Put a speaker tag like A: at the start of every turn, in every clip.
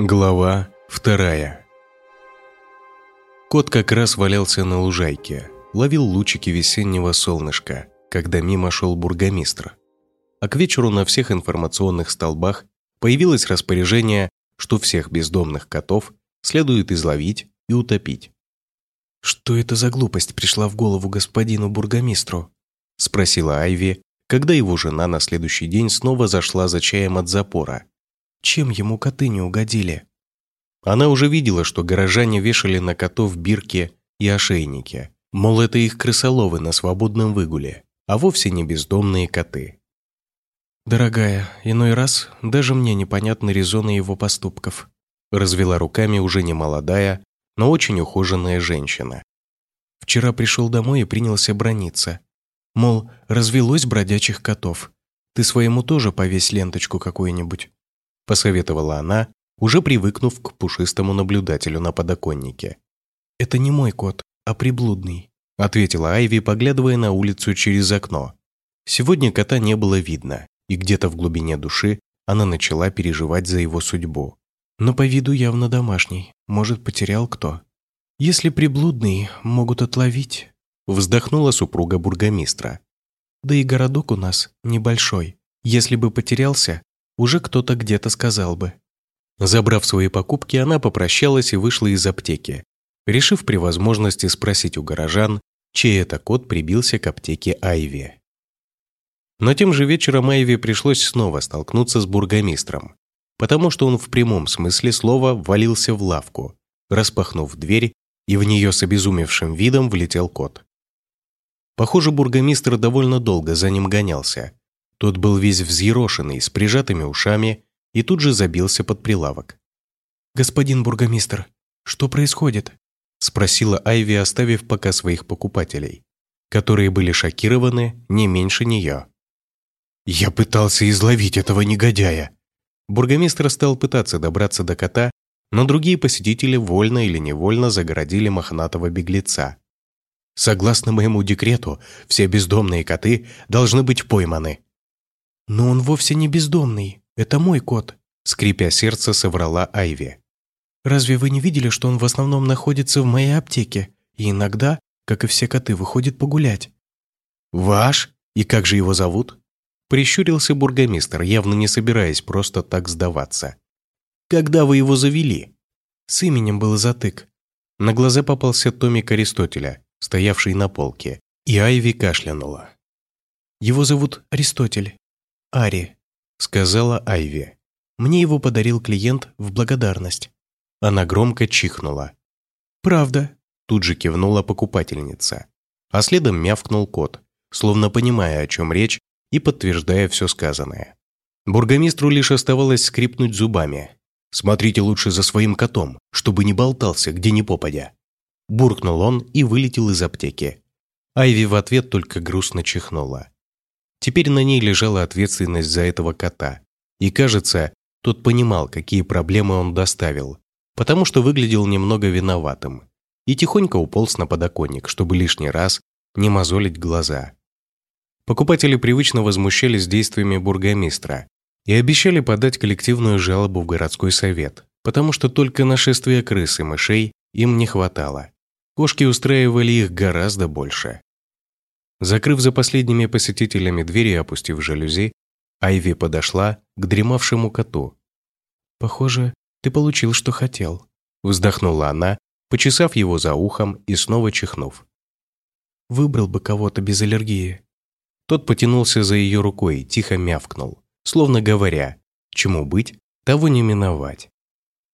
A: Глава вторая Кот как раз валялся на лужайке, ловил лучики весеннего солнышка, когда мимо шел бургомистр. А к вечеру на всех информационных столбах появилось распоряжение, что всех бездомных котов следует изловить и утопить.
B: «Что это за глупость пришла в голову господину бургомистру?»
A: – спросила Айви, когда его жена на следующий день снова зашла за чаем от запора –
B: чем ему коты не угодили?
A: Она уже видела, что горожане вешали на котов бирки и ошейники. Мол, это их крысоловы на свободном выгуле, а вовсе не бездомные коты.
B: «Дорогая, иной раз даже мне непонятны резоны его поступков»,
A: развела руками уже не молодая, но очень ухоженная женщина.
B: Вчера пришел домой и принялся брониться. Мол, развелось бродячих котов. Ты своему тоже повесь ленточку какую-нибудь
A: посоветовала она, уже привыкнув к пушистому наблюдателю на подоконнике.
B: «Это не мой кот, а приблудный»,
A: ответила Айви, поглядывая на улицу через окно. Сегодня кота не было видно, и где-то в глубине души она начала переживать за его судьбу.
B: «Но по виду явно домашний, может, потерял кто. Если приблудный, могут отловить»,
A: вздохнула супруга бургомистра.
B: «Да и городок у нас небольшой. Если бы потерялся, уже кто-то где-то сказал бы.
A: Забрав свои покупки, она попрощалась и вышла из аптеки, решив при возможности спросить у горожан, чей это кот прибился к аптеке Айви. Но тем же вечером Айви пришлось снова столкнуться с бургомистром, потому что он в прямом смысле слова валился в лавку, распахнув дверь, и в нее с обезумевшим видом влетел кот. Похоже, бургомистр довольно долго за ним гонялся, тот был весь взъерошенный, с прижатыми ушами, и тут же забился под прилавок.
B: «Господин бургомистр, что происходит?»
A: спросила Айви, оставив пока своих покупателей, которые были шокированы не меньше нее. «Я пытался изловить этого негодяя!» Бургомистр стал пытаться добраться до кота, но другие посетители вольно или невольно загородили мохнатого беглеца. Согласно моему декрету, все бездомные коты должны быть пойманы.
B: «Но он вовсе не бездомный. Это мой кот», —
A: скрипя сердце, соврала Айви.
B: «Разве вы не видели, что он в основном находится в моей аптеке и иногда, как и все коты, выходит погулять?»
A: «Ваш? И как же его зовут?» Прищурился бургомистр, явно не собираясь просто так сдаваться. «Когда вы его завели?»
B: С именем был затык.
A: На глаза попался томик Аристотеля, стоявший на полке, и Айви кашлянула.
B: «Его зовут Аристотель. Ари», — сказала Айви. «Мне его подарил клиент в благодарность».
A: Она громко чихнула.
B: «Правда», —
A: тут же кивнула покупательница. А следом мявкнул кот, словно понимая, о чем речь, и подтверждая все сказанное. Бургомистру лишь оставалось скрипнуть зубами. «Смотрите лучше за своим котом, чтобы не болтался, где ни попадя». Буркнул он и вылетел из аптеки. Айви в ответ только грустно чихнула. Теперь на ней лежала ответственность за этого кота. И кажется, тот понимал, какие проблемы он доставил, потому что выглядел немного виноватым. И тихонько уполз на подоконник, чтобы лишний раз не мозолить глаза. Покупатели привычно возмущались действиями бургомистра и обещали подать коллективную жалобу в городской совет, потому что только нашествия крыс и мышей им не хватало. Кошки устраивали их гораздо больше. Закрыв за последними посетителями двери и опустив жалюзи, Айви подошла к дремавшему коту.
B: «Похоже, ты получил, что хотел», — вздохнула она, почесав его за ухом и снова чихнув. «Выбрал бы кого-то без аллергии».
A: Тот потянулся за ее рукой и тихо мявкнул, словно говоря, чему быть, того не миновать.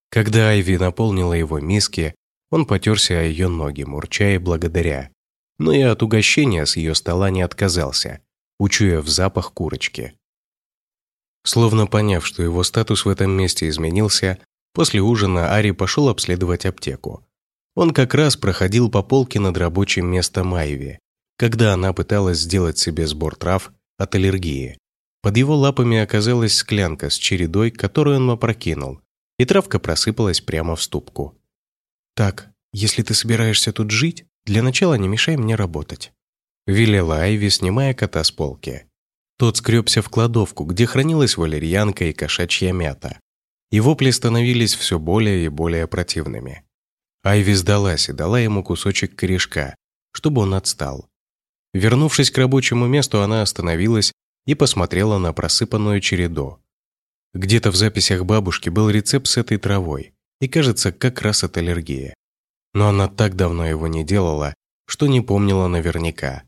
A: Когда Айви наполнила его миски, он потерся о ее ноги, мурчая благодаря, но и от угощения с ее стола не отказался, учуяв запах курочки. Словно поняв, что его статус в этом месте изменился, после ужина Ари пошел обследовать аптеку. Он как раз проходил по полке над рабочим местом Айви, когда она пыталась сделать себе сбор трав от аллергии. Под его лапами оказалась склянка с чередой, которую он опрокинул, и травка просыпалась прямо в ступку.
B: «Так, если ты собираешься тут жить, для начала не мешай мне работать», –
A: велела Айви, снимая кота с полки. Тот скребся в кладовку, где хранилась валерьянка и кошачья мята. и вопли становились все более и более противными. Айви сдалась и дала ему кусочек корешка, чтобы он отстал. Вернувшись к рабочему месту, она остановилась и посмотрела на просыпанную череду. Где-то в записях бабушки был рецепт с этой травой, и кажется, как раз от аллергии. Но она так давно его не делала, что не помнила наверняка.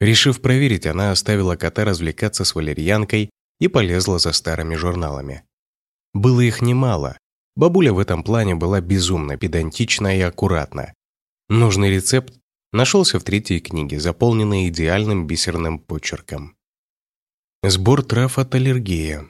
A: Решив проверить, она оставила кота развлекаться с валерьянкой и полезла за старыми журналами. Было их немало. Бабуля в этом плане была безумно педантична и аккуратна. Нужный рецепт нашелся в третьей книге, заполненной идеальным бисерным почерком. Сбор трав от аллергии.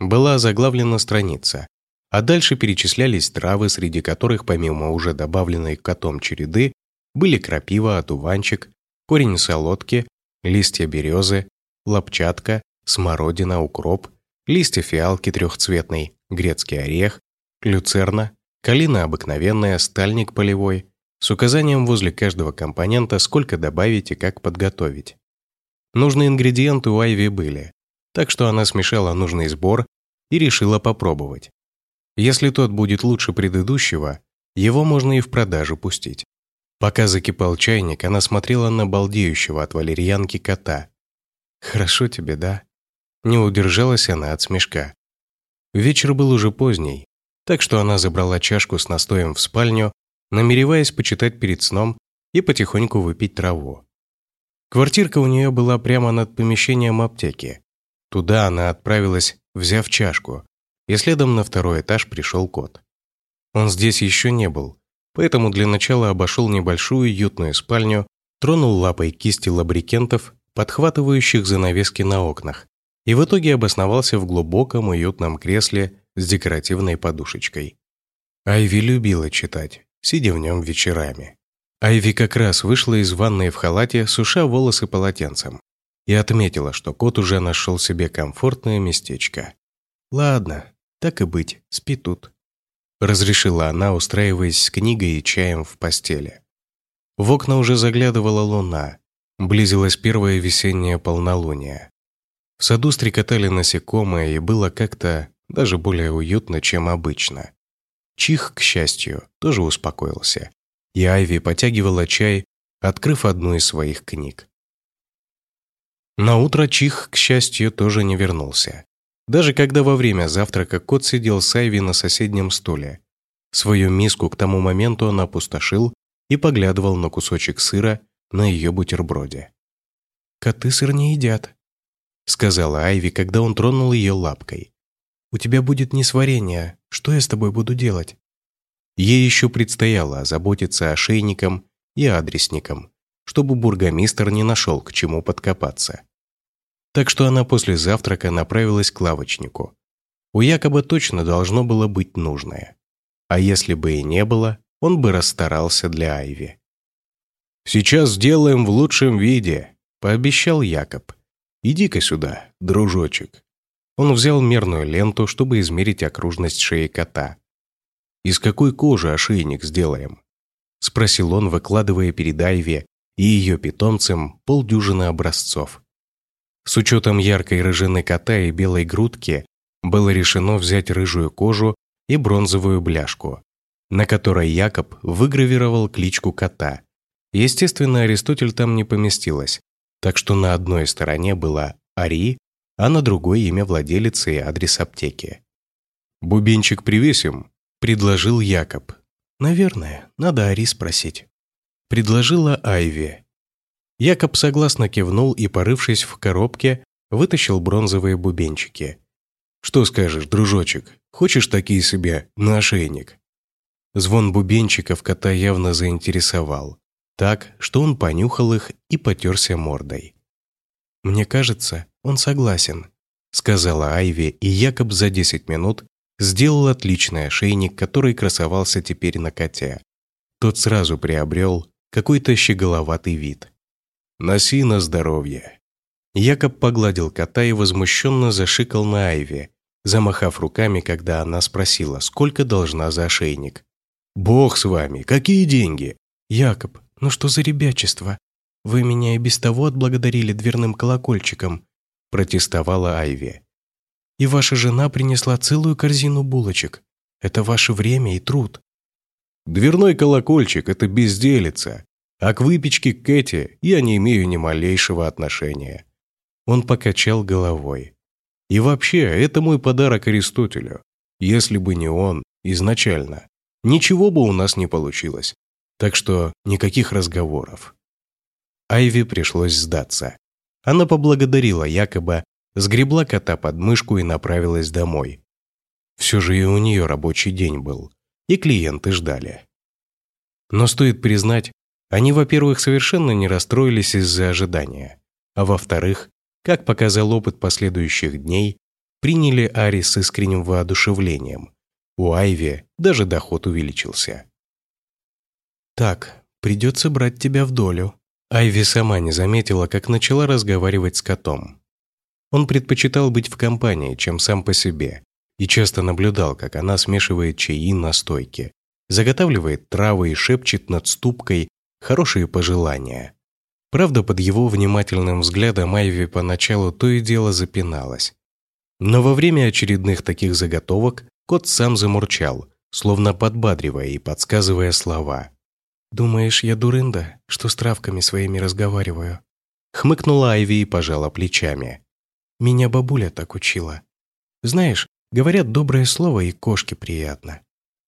A: Была заглавлена страница, а дальше перечислялись травы, среди которых, помимо уже добавленной котом череды, были крапива, одуванчик, корень солодки, листья березы, лопчатка, смородина, укроп, листья фиалки трехцветной, грецкий орех, люцерна, калина обыкновенная, стальник полевой, с указанием возле каждого компонента, сколько добавить и как подготовить. Нужные ингредиенты у Айви были, так что она смешала нужный сбор и решила попробовать. Если тот будет лучше предыдущего, его можно и в продажу пустить. Пока закипал чайник, она смотрела на балдеющего от валерьянки кота. «Хорошо тебе, да?» Не удержалась она от смешка. Вечер был уже поздний, так что она забрала чашку с настоем в спальню, намереваясь почитать перед сном и потихоньку выпить траву. Квартирка у нее была прямо над помещением аптеки. Туда она отправилась, взяв чашку, и следом на второй этаж пришел кот. Он здесь еще не был, поэтому для начала обошел небольшую уютную спальню, тронул лапой кисти лабрикентов, подхватывающих занавески на окнах, и в итоге обосновался в глубоком уютном кресле с декоративной подушечкой. Айви любила читать, сидя в нем вечерами. Айви как раз вышла из ванной в халате, суша волосы полотенцем, и отметила, что кот уже нашел себе комфортное местечко. «Ладно, так и быть, спи тут», разрешила она, устраиваясь с книгой и чаем в постели. В окна уже заглядывала луна, близилось первое весеннее полнолуние. В саду стрекотали насекомые, и было как-то даже более уютно, чем обычно. Чих, к счастью, тоже успокоился, и Айви потягивала чай, открыв одну из своих книг. На утро Чих, к счастью, тоже не вернулся. Даже когда во время завтрака кот сидел с Айви на соседнем стуле. Свою миску к тому моменту он опустошил и поглядывал на кусочек сыра на ее бутерброде. «Коты сыр не едят», — сказала Айви, когда он тронул ее лапкой. «У тебя будет несварение. Что я с тобой буду делать?» Ей еще предстояло озаботиться ошейником и адресником, чтобы бургомистр не нашел к чему подкопаться. Так что она после завтрака направилась к лавочнику. У Якоба точно должно было быть нужное. А если бы и не было, он бы расстарался для Айви. «Сейчас сделаем в лучшем виде», – пообещал Якоб. «Иди-ка сюда, дружочек». Он взял мерную ленту, чтобы измерить окружность шеи кота. «Из какой кожи ошейник сделаем?» – спросил он, выкладывая перед Айви и ее питомцем полдюжины образцов. С учетом яркой рыжины кота и белой грудки было решено взять рыжую кожу и бронзовую бляшку, на которой Якоб выгравировал кличку кота. Естественно, Аристотель там не поместилась, так что на одной стороне была Ари, а на другой имя владелицы и адрес аптеки. «Бубенчик привесим?» – предложил Якоб. «Наверное, надо Ари спросить». Предложила Айви, Якоб согласно кивнул и, порывшись в коробке, вытащил бронзовые бубенчики. «Что скажешь, дружочек, хочешь такие себе на ошейник?» Звон бубенчиков кота явно заинтересовал, так, что он понюхал их и потерся мордой. «Мне кажется, он согласен», — сказала Айви, и Якоб за 10 минут сделал отличный ошейник, который красовался теперь на коте. Тот сразу приобрел какой-то щеголоватый вид. Носи на здоровье». Якоб погладил кота и возмущенно зашикал на Айве, замахав руками, когда она спросила, сколько должна за ошейник. «Бог с вами, какие деньги?» «Якоб, ну что за ребячество? Вы меня и без того отблагодарили дверным колокольчиком», протестовала Айви.
B: И ваша жена принесла целую корзину булочек. Это ваше время и труд».
A: «Дверной колокольчик – это безделица, а к выпечке Кэти я не имею ни малейшего отношения». Он покачал головой. «И вообще, это мой подарок Аристотелю. Если бы не он, изначально, ничего бы у нас не получилось. Так что никаких разговоров». Айви пришлось сдаться. Она поблагодарила якобы, сгребла кота под мышку и направилась домой. Все же и у нее рабочий день был, и клиенты ждали. Но стоит признать, они, во-первых, совершенно не расстроились из-за ожидания, а во-вторых, как показал опыт последующих дней, приняли Ари с искренним воодушевлением. У Айви даже доход увеличился.
B: «Так, придется брать тебя в долю», Айви сама не заметила, как начала разговаривать с котом. Он предпочитал быть в компании, чем сам по себе, и часто наблюдал, как она смешивает чаи на стойке, заготавливает травы и шепчет над ступкой хорошие пожелания. Правда, под его внимательным взглядом Айви поначалу то и дело запиналась. Но во время очередных таких заготовок кот сам замурчал, словно подбадривая и подсказывая слова. «Думаешь, я дурында, что с травками своими разговариваю?» Хмыкнула Айви и пожала плечами. «Меня бабуля так учила. Знаешь, говорят, доброе слово и кошке приятно.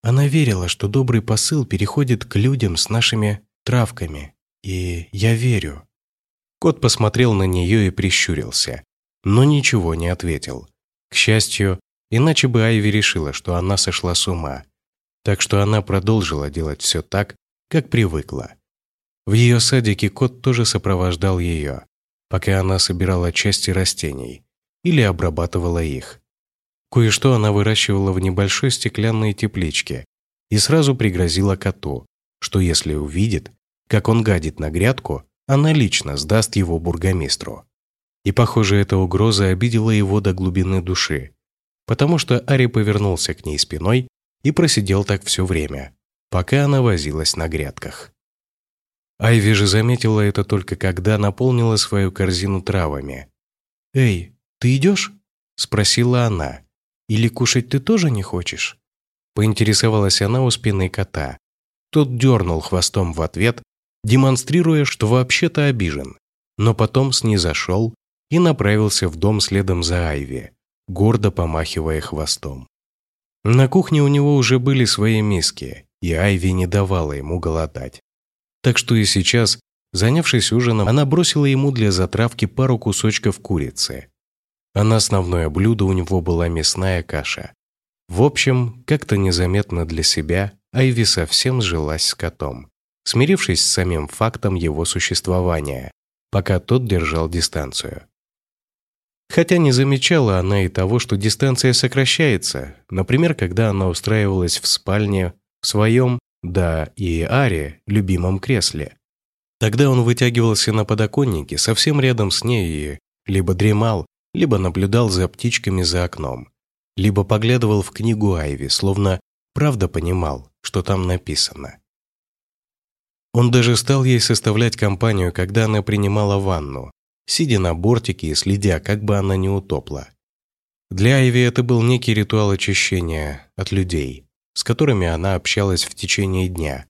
B: Она верила, что добрый посыл переходит к людям с нашими травками. И я верю». Кот посмотрел на нее и прищурился, но ничего не ответил. К счастью, иначе бы Айви решила, что она сошла с ума. Так что она продолжила делать все так, как привыкла. В ее садике кот тоже сопровождал ее, пока она собирала части растений или обрабатывала их. Кое-что она выращивала в небольшой стеклянной тепличке и сразу пригрозила коту, что если увидит, как он гадит на грядку, она лично сдаст его бургомистру. И, похоже, эта угроза обидела его до глубины души, потому что Ари повернулся к ней спиной и просидел так все время, пока она возилась на грядках. Айви же заметила это только когда наполнила свою корзину травами. «Эй, ты идешь?» – спросила она. «Или кушать ты тоже не хочешь?» Поинтересовалась она у спины кота. Тот дернул хвостом в ответ, демонстрируя, что вообще-то обижен, но потом снизошел и направился в дом следом за Айви, гордо помахивая хвостом. На кухне у него уже были свои миски, и Айви не давала ему голодать. Так что и сейчас, занявшись ужином, она бросила ему для затравки пару кусочков курицы. А на основное блюдо у него была мясная каша. В общем, как-то незаметно для себя Айви совсем сжилась с котом, смирившись с самим фактом его существования, пока тот держал дистанцию. Хотя не замечала она и того, что дистанция сокращается, например, когда она устраивалась в спальне в своем, да и Аре, любимом кресле. Тогда он вытягивался на подоконнике совсем рядом с ней и либо дремал, либо наблюдал за птичками за окном, либо поглядывал в книгу Айви, словно правда понимал, что там написано. Он даже стал ей составлять компанию, когда она принимала ванну, сидя на бортике и следя, как бы она не утопла. Для Айви это был некий ритуал очищения от людей с которыми она общалась в течение дня,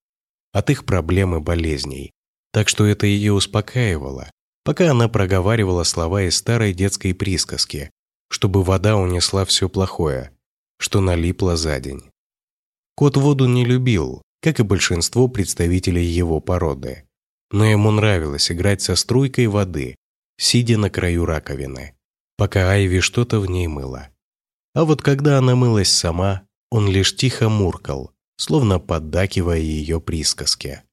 B: от их проблем и болезней. Так что это ее успокаивало, пока она проговаривала слова из старой детской присказки, чтобы вода унесла все плохое, что налипло за день. Кот воду не любил, как и большинство представителей его породы, но ему нравилось играть со струйкой воды, сидя на краю раковины, пока Айви что-то в ней мыла. А вот когда она мылась сама, он лишь тихо муркал, словно поддакивая ее присказке.